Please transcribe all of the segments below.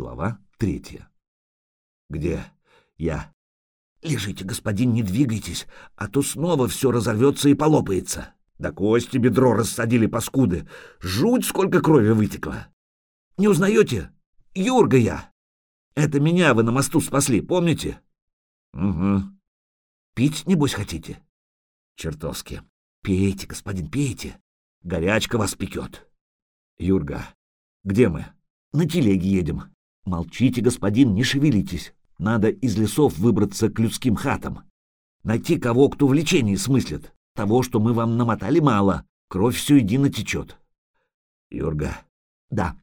Глава третья. «Где я?» «Лежите, господин, не двигайтесь, а то снова все разорвется и полопается». Да кости бедро рассадили паскуды. Жуть, сколько крови вытекло. Не узнаете? Юрга я. Это меня вы на мосту спасли, помните? Угу. Пить, небось, хотите? Чертовски. Пейте, господин, пейте. Горячка вас пекет. Юрга, где мы? На телеге едем. Молчите, господин, не шевелитесь. Надо из лесов выбраться к людским хатам. Найти кого, кто в лечении смыслит. Того, что мы вам намотали, мало. Кровь все едино течет. Юрга. Да.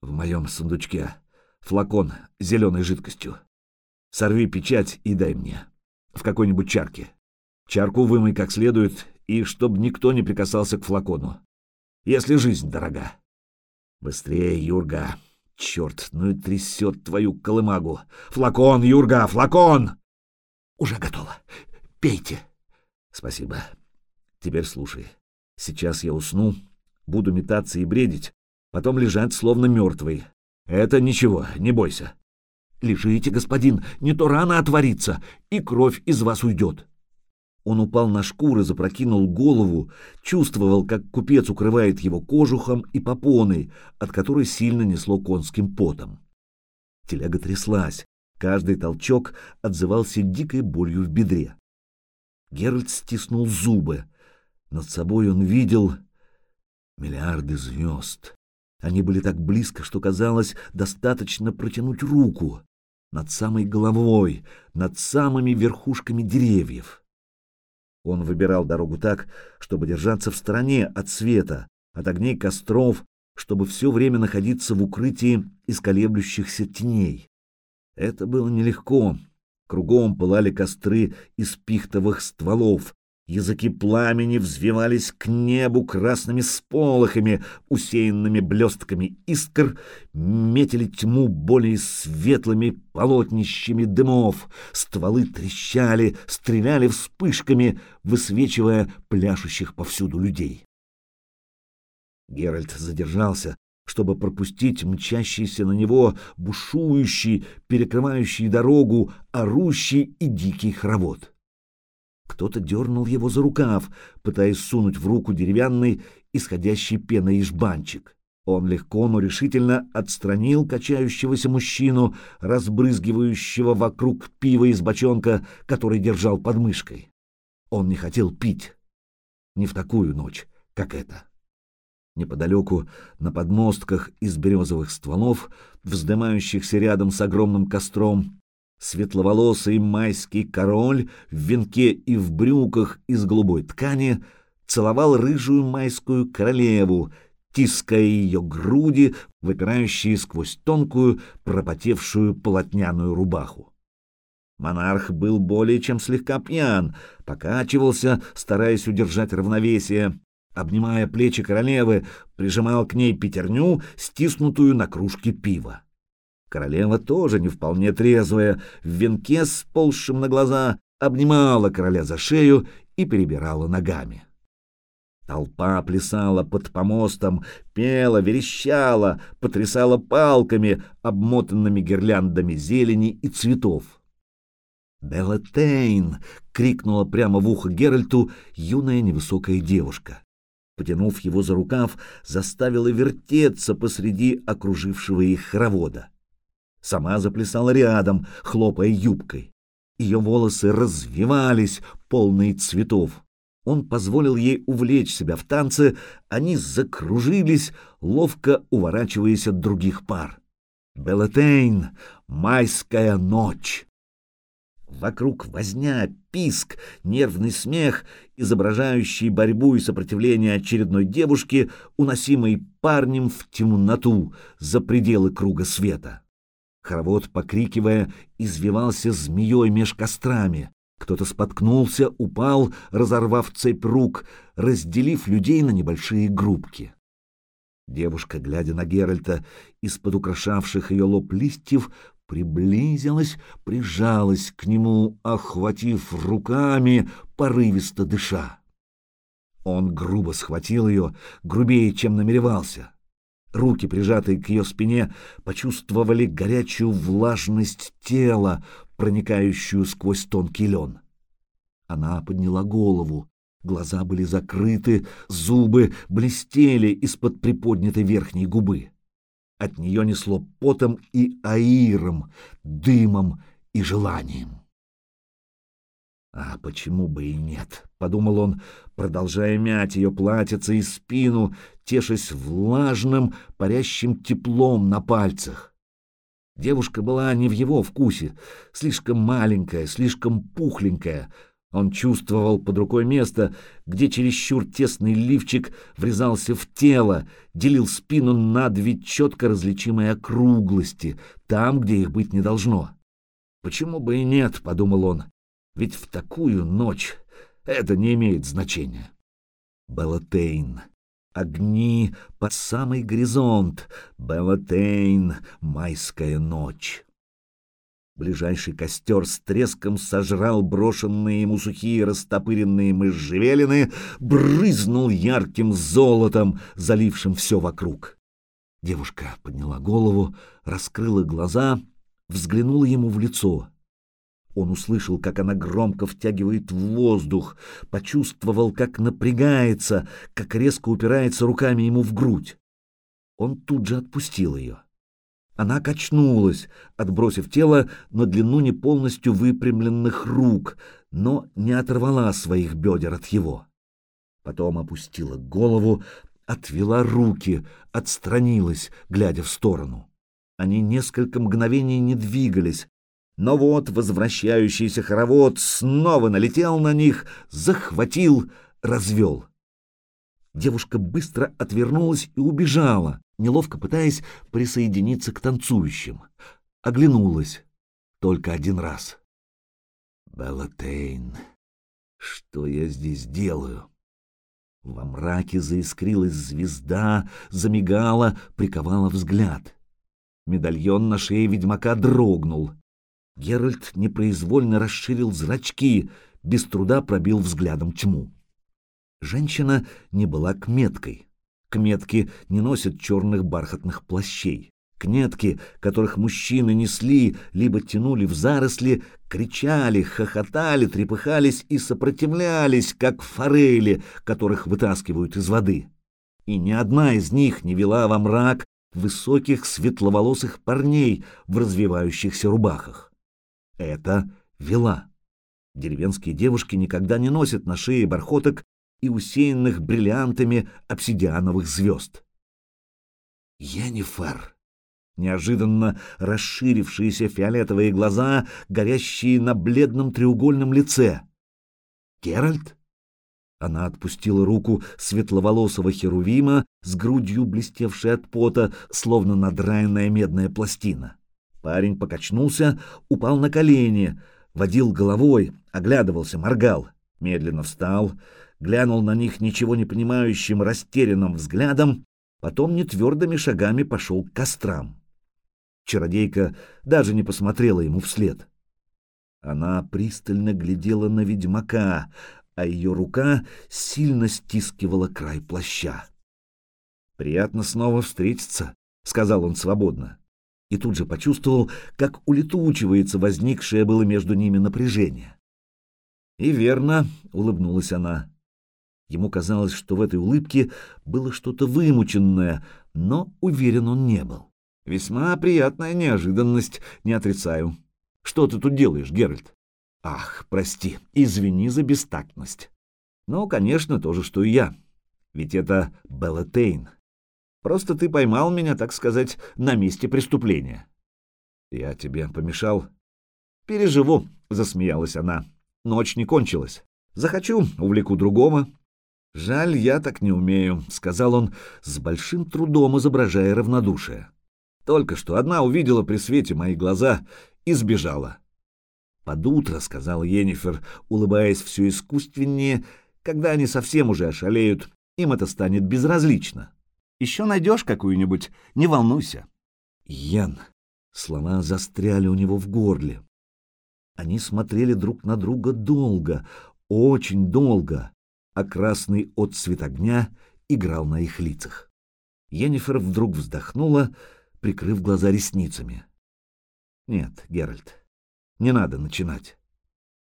В моем сундучке флакон с зеленой жидкостью. Сорви печать и дай мне. В какой-нибудь чарке. Чарку вымой как следует, и чтоб никто не прикасался к флакону. Если жизнь дорога. Быстрее, Юрга. Черт, ну и трясет твою колымагу. Флакон, Юрга, флакон! Уже готово. Пейте. Спасибо. Теперь слушай. Сейчас я усну, буду метаться и бредить, потом лежать словно мертвый. Это ничего, не бойся. Лежите, господин, не то рана отворится, и кровь из вас уйдет. Он упал на шкуры, запрокинул голову, чувствовал, как купец укрывает его кожухом и попоной, от которой сильно несло конским потом. Телега тряслась, каждый толчок отзывался дикой болью в бедре. Геральт стиснул зубы. Над собой он видел миллиарды звезд. Они были так близко, что казалось, достаточно протянуть руку. Над самой головой, над самыми верхушками деревьев. Он выбирал дорогу так, чтобы держаться в стороне от света, от огней костров, чтобы все время находиться в укрытии из колеблющихся теней. Это было нелегко, Кругом пылали костры из пихтовых стволов. Языки пламени взвивались к небу красными сполохами, усеянными блестками искр, метили тьму более светлыми полотнищами дымов. Стволы трещали, стреляли вспышками, высвечивая пляшущих повсюду людей. Геральт задержался, чтобы пропустить мчащийся на него бушующий, перекрывающий дорогу, орущий и дикий хоровод. Кто-то дернул его за рукав, пытаясь сунуть в руку деревянный, исходящий пеной жбанчик. Он легко, но решительно отстранил качающегося мужчину, разбрызгивающего вокруг пива из бочонка, который держал под мышкой. Он не хотел пить. Не в такую ночь, как эта. Неподалеку, на подмостках из березовых стволов, вздымающихся рядом с огромным костром, светловолосый майский король в венке и в брюках из голубой ткани целовал рыжую майскую королеву, тиская ее груди, выпирающие сквозь тонкую, пропотевшую полотняную рубаху. Монарх был более чем слегка пьян, покачивался, стараясь удержать равновесие, обнимая плечи королевы, прижимал к ней пятерню, стиснутую на кружке пива. Королева тоже не вполне трезвая, в венке с ползшим на глаза, обнимала короля за шею и перебирала ногами. Толпа плясала под помостом, пела, верещала, потрясала палками, обмотанными гирляндами зелени и цветов. «Беллатейн!» — крикнула прямо в ухо Геральту юная невысокая девушка потянув его за рукав, заставила вертеться посреди окружившего их хоровода. Сама заплясала рядом, хлопая юбкой. Ее волосы развивались, полные цветов. Он позволил ей увлечь себя в танце, они закружились, ловко уворачиваясь от других пар. Беллатейн, майская ночь. Вокруг возня, писк, нервный смех, изображающий борьбу и сопротивление очередной девушки, уносимой парнем в темноту за пределы круга света. Хоровод, покрикивая, извивался змеей меж кострами. Кто-то споткнулся, упал, разорвав цепь рук, разделив людей на небольшие группки. Девушка, глядя на Геральта, из-под украшавших ее лоб листьев, приблизилась, прижалась к нему, охватив руками, порывисто дыша. Он грубо схватил ее, грубее, чем намеревался. Руки, прижатые к ее спине, почувствовали горячую влажность тела, проникающую сквозь тонкий лен. Она подняла голову. Глаза были закрыты, зубы блестели из-под приподнятой верхней губы. От нее несло потом и аиром, дымом и желанием. «А почему бы и нет?» — подумал он, продолжая мять ее платьице и спину, тешась влажным, парящим теплом на пальцах. Девушка была не в его вкусе, слишком маленькая, слишком пухленькая. Он чувствовал под рукой место, где чересчур тесный лифчик врезался в тело, делил спину на две четко различимые округлости, там, где их быть не должно. «Почему бы и нет?» — подумал он. Ведь в такую ночь это не имеет значения. Беллатейн. Огни под самый горизонт. Беллатейн. Майская ночь. Ближайший костер с треском сожрал брошенные ему сухие растопыренные можжевелины, брызнул ярким золотом, залившим все вокруг. Девушка подняла голову, раскрыла глаза, взглянула ему в лицо — он услышал, как она громко втягивает воздух, почувствовал, как напрягается, как резко упирается руками ему в грудь. Он тут же отпустил ее. Она качнулась, отбросив тело на длину не полностью выпрямленных рук, но не оторвала своих бедер от его. Потом опустила голову, отвела руки, отстранилась, глядя в сторону. Они несколько мгновений не двигались, но вот возвращающийся хоровод снова налетел на них, захватил, развел. Девушка быстро отвернулась и убежала, неловко пытаясь присоединиться к танцующим. Оглянулась только один раз. «Беллатейн, что я здесь делаю?» Во мраке заискрилась звезда, замигала, приковала взгляд. Медальон на шее ведьмака дрогнул. Геральт непроизвольно расширил зрачки, без труда пробил взглядом тьму. Женщина не была кметкой. Кметки не носят черных бархатных плащей. Кнетки, которых мужчины несли, либо тянули в заросли, кричали, хохотали, трепыхались и сопротивлялись, как форели, которых вытаскивают из воды. И ни одна из них не вела во мрак высоких светловолосых парней в развивающихся рубахах. Это вела. Деревенские девушки никогда не носят на шее бархоток и усеянных бриллиантами обсидиановых звезд. Енифер. Неожиданно расширившиеся фиолетовые глаза, горящие на бледном треугольном лице. Геральт? Она отпустила руку светловолосого херувима с грудью, блестевшей от пота, словно надраенная медная пластина. Парень покачнулся, упал на колени, водил головой, оглядывался, моргал, медленно встал, глянул на них ничего не понимающим, растерянным взглядом, потом нетвердыми шагами пошел к кострам. Чародейка даже не посмотрела ему вслед. Она пристально глядела на ведьмака, а ее рука сильно стискивала край плаща. «Приятно снова встретиться», — сказал он свободно и тут же почувствовал, как улетучивается возникшее было между ними напряжение. «И верно», — улыбнулась она. Ему казалось, что в этой улыбке было что-то вымученное, но уверен он не был. «Весьма приятная неожиданность, не отрицаю. Что ты тут делаешь, Геральт?» «Ах, прости, извини за бестактность». «Ну, конечно, то же, что и я. Ведь это Беллатейн, Просто ты поймал меня, так сказать, на месте преступления. Я тебе помешал? Переживу, засмеялась она. Ночь не кончилась. Захочу, увлеку другого. Жаль, я так не умею, сказал он с большим трудом изображая равнодушие. Только что одна увидела при свете мои глаза и сбежала. Под утро, сказал Енифер, улыбаясь все искусственнее, когда они совсем уже ошалеют, им это станет безразлично. Еще найдешь какую-нибудь, не волнуйся. Ян. Слова застряли у него в горле. Они смотрели друг на друга долго, очень долго, а красный отцвет огня играл на их лицах. Йеннифер вдруг вздохнула, прикрыв глаза ресницами. «Нет, Геральт, не надо начинать».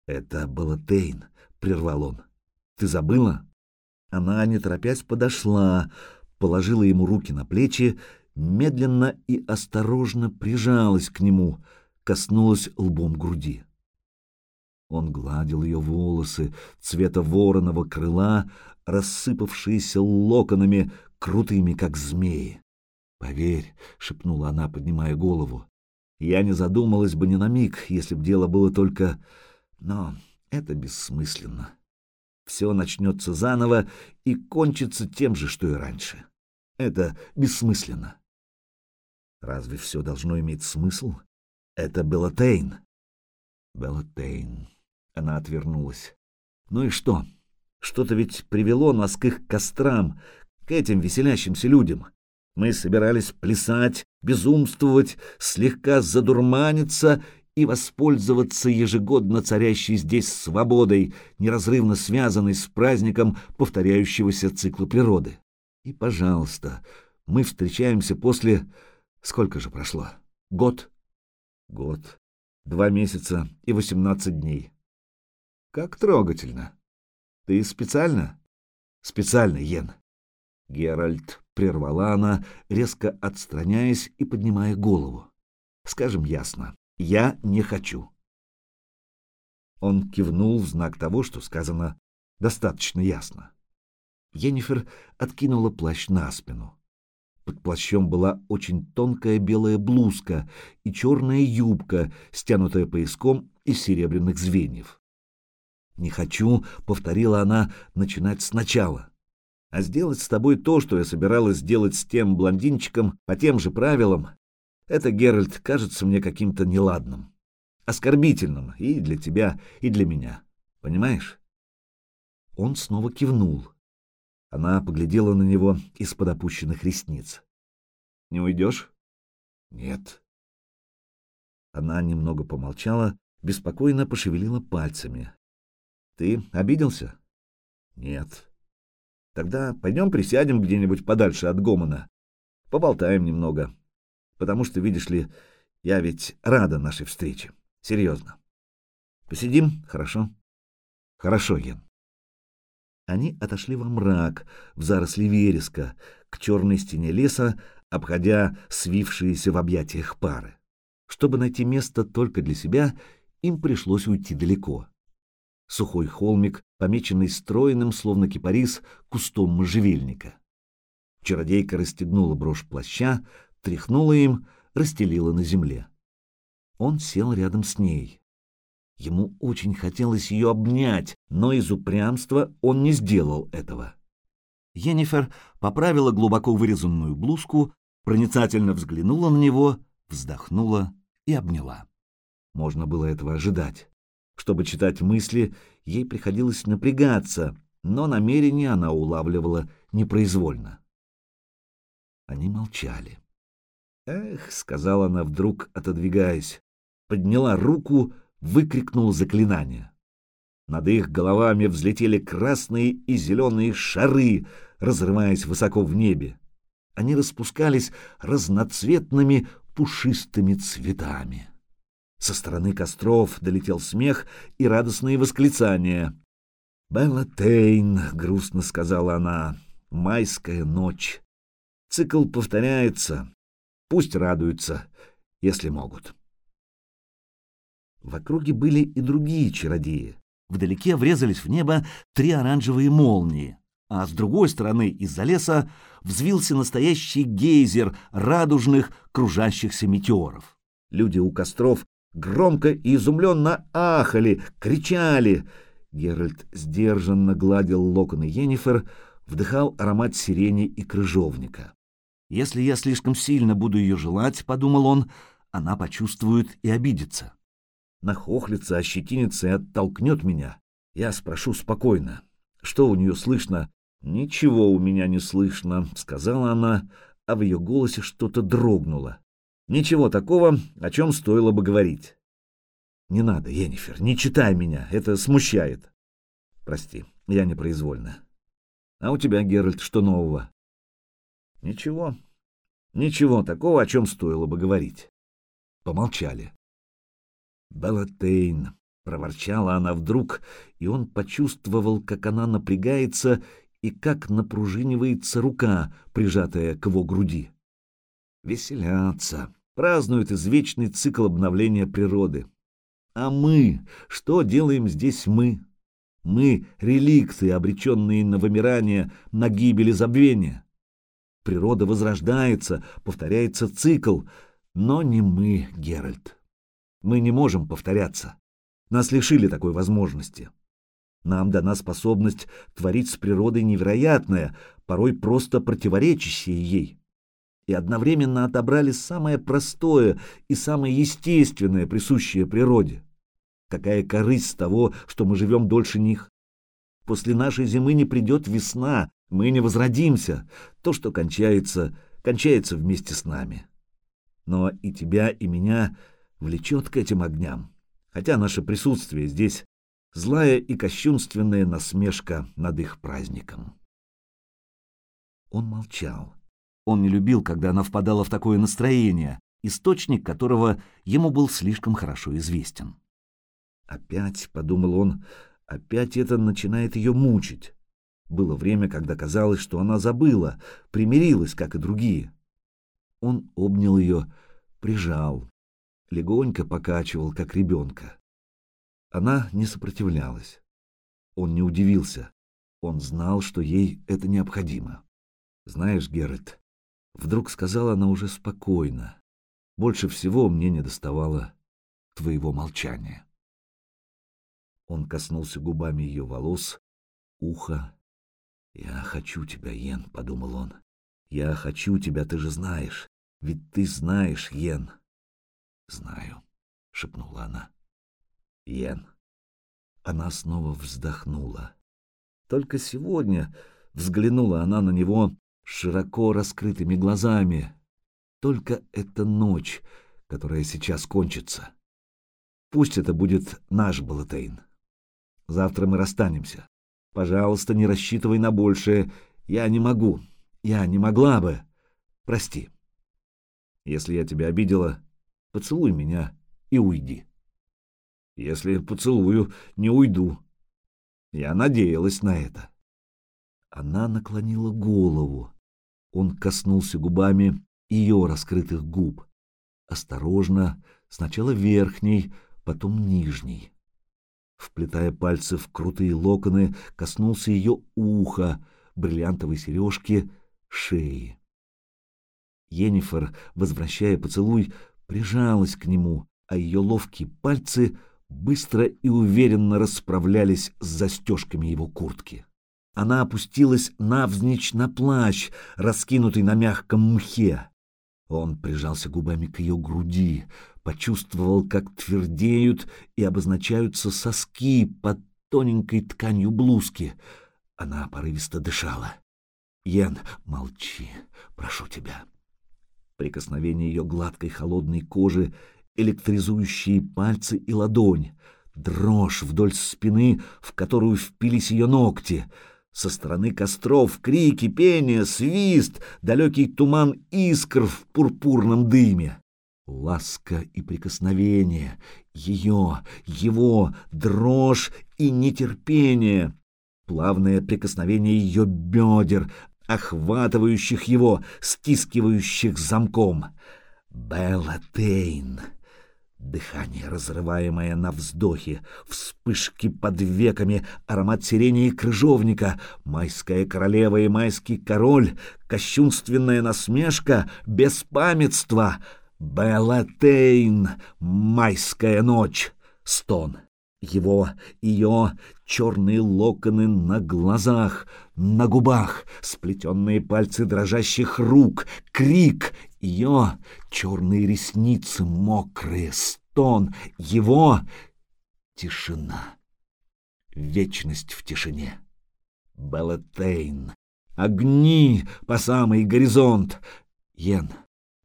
«Это было Тейн», — прервал он. «Ты забыла?» Она, не торопясь, подошла, положила ему руки на плечи, медленно и осторожно прижалась к нему, коснулась лбом груди. Он гладил ее волосы цвета вороного крыла, рассыпавшиеся локонами, крутыми, как змеи. «Поверь», — шепнула она, поднимая голову, — «я не задумалась бы ни на миг, если б дело было только... Но это бессмысленно. Все начнется заново и кончится тем же, что и раньше. Это бессмысленно». Разве все должно иметь смысл? Это Белотейн. Белотейн. Она отвернулась. Ну и что? Что-то ведь привело нас к их кострам, к этим веселящимся людям. Мы собирались плясать, безумствовать, слегка задурманиться и воспользоваться ежегодно царящей здесь свободой, неразрывно связанной с праздником повторяющегося цикла природы. И, пожалуйста, мы встречаемся после... Сколько же прошло? Год? Год. Два месяца и восемнадцать дней. Как трогательно. Ты специально? Специально, Йен. Геральт прервала она, резко отстраняясь и поднимая голову. Скажем ясно, я не хочу. Он кивнул в знак того, что сказано достаточно ясно. Йеннифер откинула плащ на спину. Под плащом была очень тонкая белая блузка и черная юбка, стянутая пояском из серебряных звеньев. «Не хочу», — повторила она, — «начинать сначала. А сделать с тобой то, что я собиралась сделать с тем блондинчиком по тем же правилам, это, Геральт, кажется мне каким-то неладным, оскорбительным и для тебя, и для меня. Понимаешь?» Он снова кивнул. Она поглядела на него из-под опущенных ресниц. «Не уйдешь?» «Нет». Она немного помолчала, беспокойно пошевелила пальцами. Ты обиделся? Нет. Тогда пойдем присядем где-нибудь подальше от Гомона. Поболтаем немного. Потому что, видишь ли, я ведь рада нашей встрече. Серьезно. Посидим, хорошо? Хорошо, Ген. Они отошли во мрак, в заросли вереска, к черной стене леса, обходя свившиеся в объятиях пары. Чтобы найти место только для себя, им пришлось уйти далеко сухой холмик, помеченный стройным, словно кипарис, кустом можжевельника. Чародейка расстегнула брошь плаща, тряхнула им, расстелила на земле. Он сел рядом с ней. Ему очень хотелось ее обнять, но из упрямства он не сделал этого. Йеннифер поправила глубоко вырезанную блузку, проницательно взглянула на него, вздохнула и обняла. Можно было этого ожидать. Чтобы читать мысли, ей приходилось напрягаться, но намерение она улавливала непроизвольно. Они молчали. «Эх», — сказала она вдруг, отодвигаясь, подняла руку, выкрикнула заклинание. Над их головами взлетели красные и зеленые шары, разрываясь высоко в небе. Они распускались разноцветными пушистыми цветами. Со стороны костров долетел смех и радостные восклицания. «Белла Тейн», — грустно сказала она, — «майская ночь. Цикл повторяется. Пусть радуются, если могут». В округе были и другие чародеи. Вдалеке врезались в небо три оранжевые молнии, а с другой стороны из-за леса взвился настоящий гейзер радужных кружащихся метеоров. Люди у костров громко и изумленно ахали, кричали. Геральт сдержанно гладил локоны Йеннифер, вдыхал аромат сирени и крыжовника. «Если я слишком сильно буду ее желать, — подумал он, — она почувствует и обидится. Нахохлится, ощетинится и оттолкнет меня. Я спрошу спокойно, что у нее слышно? «Ничего у меня не слышно», — сказала она, а в ее голосе что-то дрогнуло. Ничего такого, о чем стоило бы говорить. Не надо, Енифер, не читай меня, это смущает. Прости, я непроизвольно. А у тебя, Геральт, что нового? Ничего, ничего такого, о чем стоило бы говорить. Помолчали. Беллатейн, проворчала она вдруг, и он почувствовал, как она напрягается и как напружинивается рука, прижатая к его груди. Веселятся, празднуют извечный цикл обновления природы. А мы, что делаем здесь мы? Мы — реликты, обреченные на вымирание, на гибель и забвение. Природа возрождается, повторяется цикл, но не мы, Геральт. Мы не можем повторяться. Нас лишили такой возможности. Нам дана способность творить с природой невероятное, порой просто противоречащее ей. И одновременно отобрали самое простое и самое естественное, присущее природе. Какая корысть с того, что мы живем дольше них? После нашей зимы не придет весна, мы не возродимся. То, что кончается, кончается вместе с нами. Но и тебя, и меня влечет к этим огням, хотя наше присутствие здесь — злая и кощунственная насмешка над их праздником. Он молчал. Он не любил, когда она впадала в такое настроение, источник которого ему был слишком хорошо известен. Опять, — подумал он, — опять это начинает ее мучить. Было время, когда казалось, что она забыла, примирилась, как и другие. Он обнял ее, прижал, легонько покачивал, как ребенка. Она не сопротивлялась. Он не удивился. Он знал, что ей это необходимо. «Знаешь, Геральт, вдруг сказала она уже спокойно, больше всего мне не доставало твоего молчания». Он коснулся губами ее волос, уха. «Я хочу тебя, Йен», — подумал он. «Я хочу тебя, ты же знаешь. Ведь ты знаешь, Йен». «Знаю», — шепнула она. «Йен». Она снова вздохнула. Только сегодня взглянула она на него широко раскрытыми глазами. Только эта ночь, которая сейчас кончится. Пусть это будет наш Балатейн. Завтра мы расстанемся. Пожалуйста, не рассчитывай на большее. Я не могу. Я не могла бы. Прости. Если я тебя обидела, поцелуй меня и уйди. Если поцелую, не уйду. Я надеялась на это. Она наклонила голову. Он коснулся губами ее раскрытых губ. Осторожно, сначала верхней, потом нижней вплетая пальцы в крутые локоны, коснулся ее уха, бриллиантовой сережки, шеи. Енифер, возвращая поцелуй, прижалась к нему, а ее ловкие пальцы быстро и уверенно расправлялись с застежками его куртки. Она опустилась навзничь на плащ, раскинутый на мягком мхе. Он прижался губами к ее груди, почувствовал, как твердеют и обозначаются соски под тоненькой тканью блузки. Она порывисто дышала. «Йен, молчи, прошу тебя». Прикосновение ее гладкой холодной кожи, электризующие пальцы и ладонь, дрожь вдоль спины, в которую впились ее ногти — со стороны костров крики, пение, свист, далекий туман искр в пурпурном дыме. Ласка и прикосновение, ее, его, дрожь и нетерпение, плавное прикосновение ее бедер, охватывающих его, стискивающих замком. Белла Тейн. Дыхание, разрываемое на вздохе, вспышки под веками, аромат сирени и крыжовника, майская королева и майский король, кощунственная насмешка, беспамятство, Белатейн, майская ночь, стон. Его, ее, черные локоны на глазах, на губах, сплетенные пальцы дрожащих рук, крик, ее, черные ресницы мокрые, стон, его, тишина, вечность в тишине. Беллатейн, огни по самый горизонт. Йен,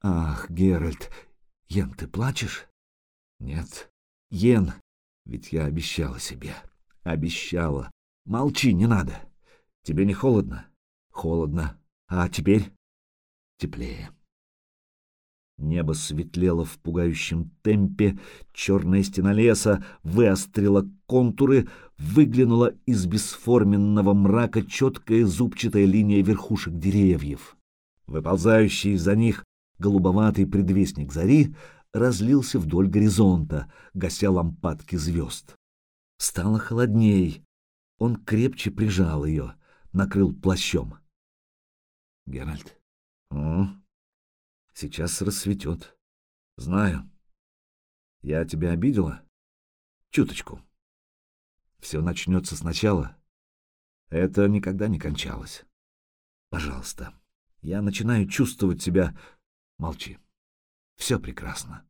ах, Геральт, Йен, ты плачешь? Нет, Йен, ведь я обещала себе. Обещала. Молчи, не надо. Тебе не холодно? Холодно. А теперь? теплее. Небо светлело в пугающем темпе, черная стена леса выострила контуры, выглянула из бесформенного мрака четкая зубчатая линия верхушек деревьев. Выползающий из-за них голубоватый предвестник зари разлился вдоль горизонта, гася лампадки звезд. Стало холодней. Он крепче прижал ее, накрыл плащом. — Геральт, сейчас рассветет. Знаю. Я тебя обидела? Чуточку. Все начнется сначала. Это никогда не кончалось. Пожалуйста. Я начинаю чувствовать себя... Молчи. Все прекрасно.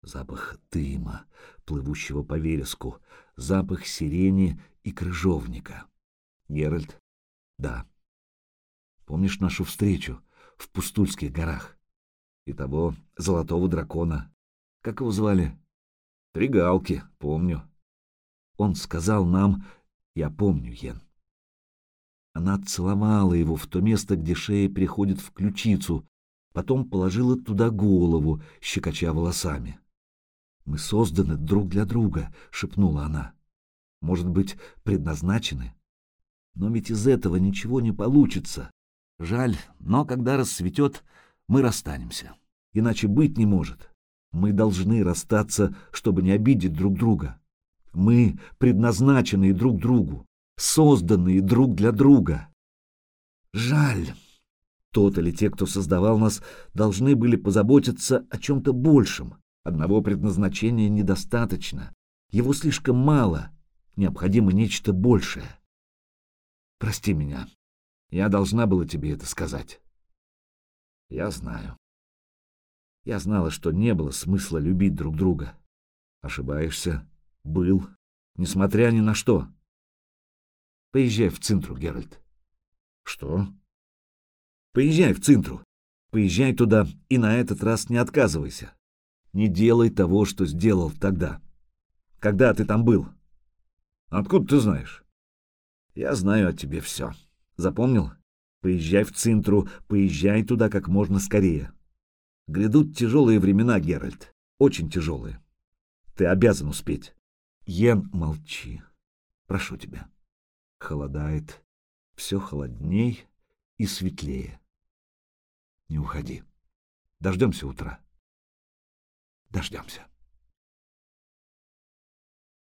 Запах дыма, плывущего по вереску, запах сирени и крыжовника. Геральт? Да. Помнишь нашу встречу в Пустульских горах? И того золотого дракона. Как его звали? Тригалки, помню. Он сказал нам, я помню, Йен. Она целовала его в то место, где шея приходит в ключицу, потом положила туда голову, щекоча волосами. «Мы созданы друг для друга», — шепнула она. «Может быть, предназначены? Но ведь из этого ничего не получится. Жаль, но когда рассветет, мы расстанемся. Иначе быть не может. Мы должны расстаться, чтобы не обидеть друг друга. Мы предназначенные друг другу, созданные друг для друга. Жаль. Тот или те, кто создавал нас, должны были позаботиться о чем-то большем. Одного предназначения недостаточно. Его слишком мало. Необходимо нечто большее. Прости меня. Я должна была тебе это сказать. Я знаю. Я знала, что не было смысла любить друг друга. Ошибаешься. Был. Несмотря ни на что. Поезжай в Цинтру, Геральт. Что? Поезжай в Цинтру. Поезжай туда и на этот раз не отказывайся. Не делай того, что сделал тогда. Когда ты там был? Откуда ты знаешь? Я знаю о тебе все. Запомнил? Поезжай в Цинтру, поезжай туда как можно скорее. Грядут тяжелые времена, Геральт. Очень тяжелые. Ты обязан успеть. Йен, молчи. Прошу тебя. Холодает. Все холодней и светлее. Не уходи. Дождемся утра. Дождемся.